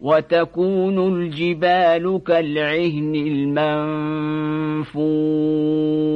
وتكون الجبال كالعهن المنفور